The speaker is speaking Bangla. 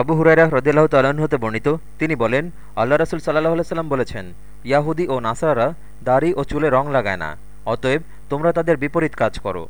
আবু হুরাইরা হ্রদিল্লাহ তাল্লাহ্ন হতে বর্ণিত, তিনি বলেন, আল্লাহ রসুল সাল্লাহ সাল্লাম বলেছেন, ইয়াহুদি ও নাসারা দাড়ি ও চুলে রং লাগায় না, অতএব তোমরা তাদের বিপরীত কাজ করো।